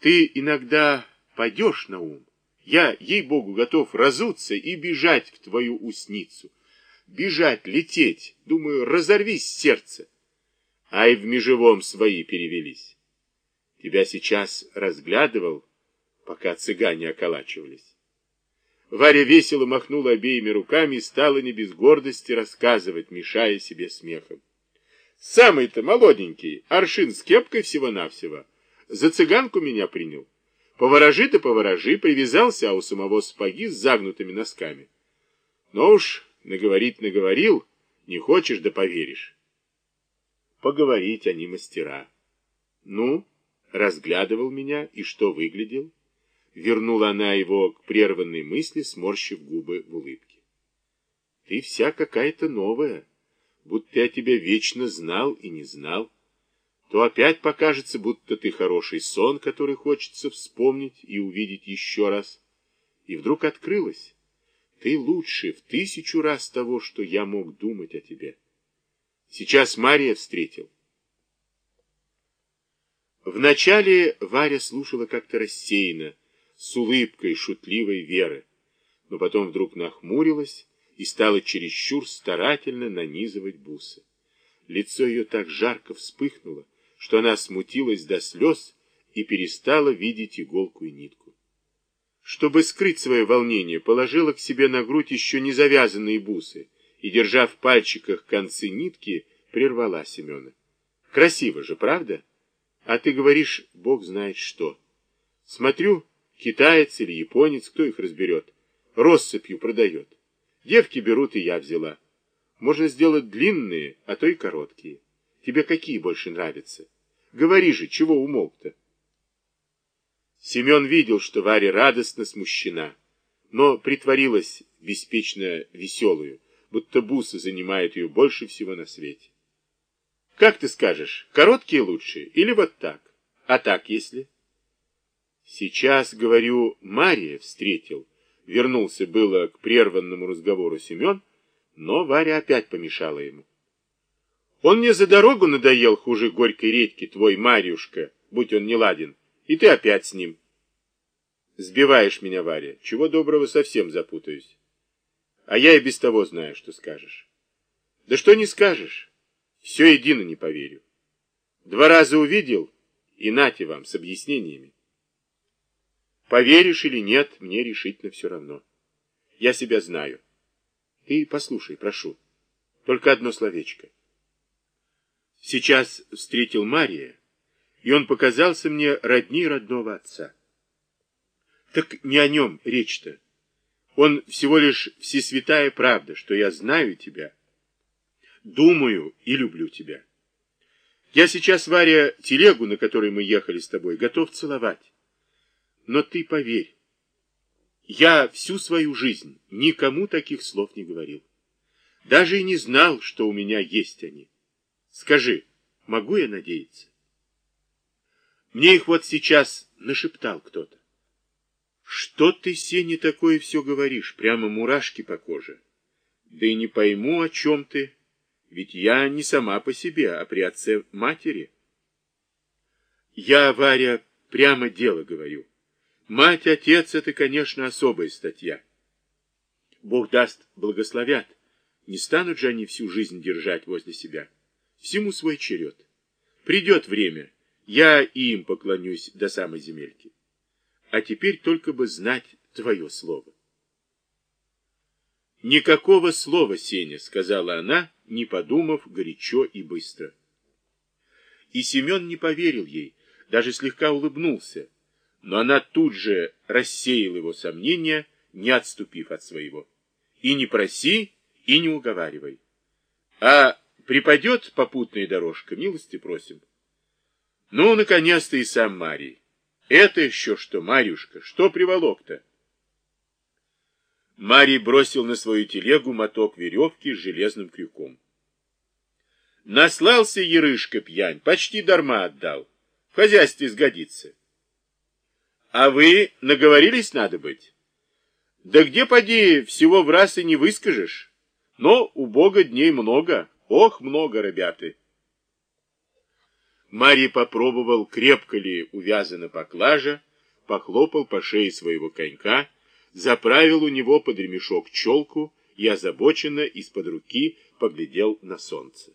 Ты иногда пойдешь на ум. Я, ей-богу, готов разуться и бежать в твою усницу. Бежать, лететь, думаю, разорвись сердце. А и в межевом свои перевелись. Тебя сейчас разглядывал, пока цыгане околачивались. Варя весело махнула обеими руками и стала не без гордости рассказывать, мешая себе смехом. Самый-то молоденький, аршин с кепкой всего-навсего, за цыганку меня принял. Поворожи-то поворожи, привязался, а у самого спаги с загнутыми носками. Но уж наговорить наговорил, не хочешь да поверишь. Поговорить они мастера. Ну, разглядывал меня и что выглядел? Вернула она его к прерванной мысли, сморщив губы в улыбке. Ты вся какая-то новая, будто я тебя вечно знал и не знал. То опять покажется, будто ты хороший сон, который хочется вспомнить и увидеть еще раз. И вдруг открылось. Ты лучше в тысячу раз того, что я мог думать о тебе. Сейчас Мария встретил. Вначале Варя слушала как-то рассеянно, с улыбкой шутливой веры, но потом вдруг нахмурилась и стала чересчур старательно нанизывать бусы. Лицо ее так жарко вспыхнуло, что она смутилась до слез и перестала видеть иголку и нитку. Чтобы скрыть свое волнение, положила к себе на грудь еще не завязанные бусы и, держа в пальчиках концы нитки, прервала Семена. Красиво же, правда? А ты говоришь, бог знает что. Смотрю, китаец или японец, кто их разберет, россыпью продает. Девки берут, и я взяла. Можно сделать длинные, а то и короткие. Тебе какие больше нравятся? Говори же, чего умолк-то? Семен видел, что Варя радостно смущена, но притворилась беспечно веселую, будто бусы занимают ее больше всего на свете. Как ты скажешь, короткие лучше или вот так? А так, если? Сейчас, говорю, Мария встретил. Вернулся было к прерванному разговору Семен, но Варя опять помешала ему. Он мне за дорогу надоел хуже горькой редьки, твой Марьюшка, будь он не ладен, и ты опять с ним. Сбиваешь меня, Варя, чего доброго совсем запутаюсь. А я и без того знаю, что скажешь. Да что не скажешь, все едино не поверю. Два раза увидел, и нате вам с объяснениями. Поверишь или нет, мне решительно все равно. Я себя знаю. Ты послушай, прошу, только одно словечко. Сейчас встретил Мария, и он показался мне родней родного отца. Так не о нем речь-то. Он всего лишь всесвятая правда, что я знаю тебя, думаю и люблю тебя. Я сейчас, Варя, телегу, на которой мы ехали с тобой, готов целовать. Но ты поверь, я всю свою жизнь никому таких слов не говорил. Даже и не знал, что у меня есть они. Скажи, могу я надеяться? Мне их вот сейчас нашептал кто-то. Что ты, Сеня, такое все говоришь? Прямо мурашки по коже. Да и не пойму, о чем ты. Ведь я не сама по себе, а при отце матери. Я, Варя, прямо дело говорю. Мать-отец — это, конечно, особая статья. Бог даст, благословят. Не станут же они всю жизнь держать возле себя. Всему свой черед. Придет время, я и им поклонюсь до самой земельки. А теперь только бы знать твое слово. «Никакого слова, Сеня», — сказала она, не подумав горячо и быстро. И Семен не поверил ей, даже слегка улыбнулся, но она тут же рассеяла его сомнения, не отступив от своего. И не проси, и не уговаривай. А припадет попутная дорожка, милости просим. Ну, наконец-то и сам Марий. Это еще что, Марюшка, что приволок-то? Марий бросил на свою телегу моток веревки с железным крюком. Наслался Ярышка пьянь, почти дарма отдал. В хозяйстве сгодится. А вы наговорились, надо быть? Да где, поди, всего в раз и не выскажешь? Но у Бога дней много, ох, много, ребята. Марий попробовал, крепко ли увязана поклажа, похлопал по шее своего конька, заправил у него под ремешок челку и озабоченно из-под руки поглядел на солнце.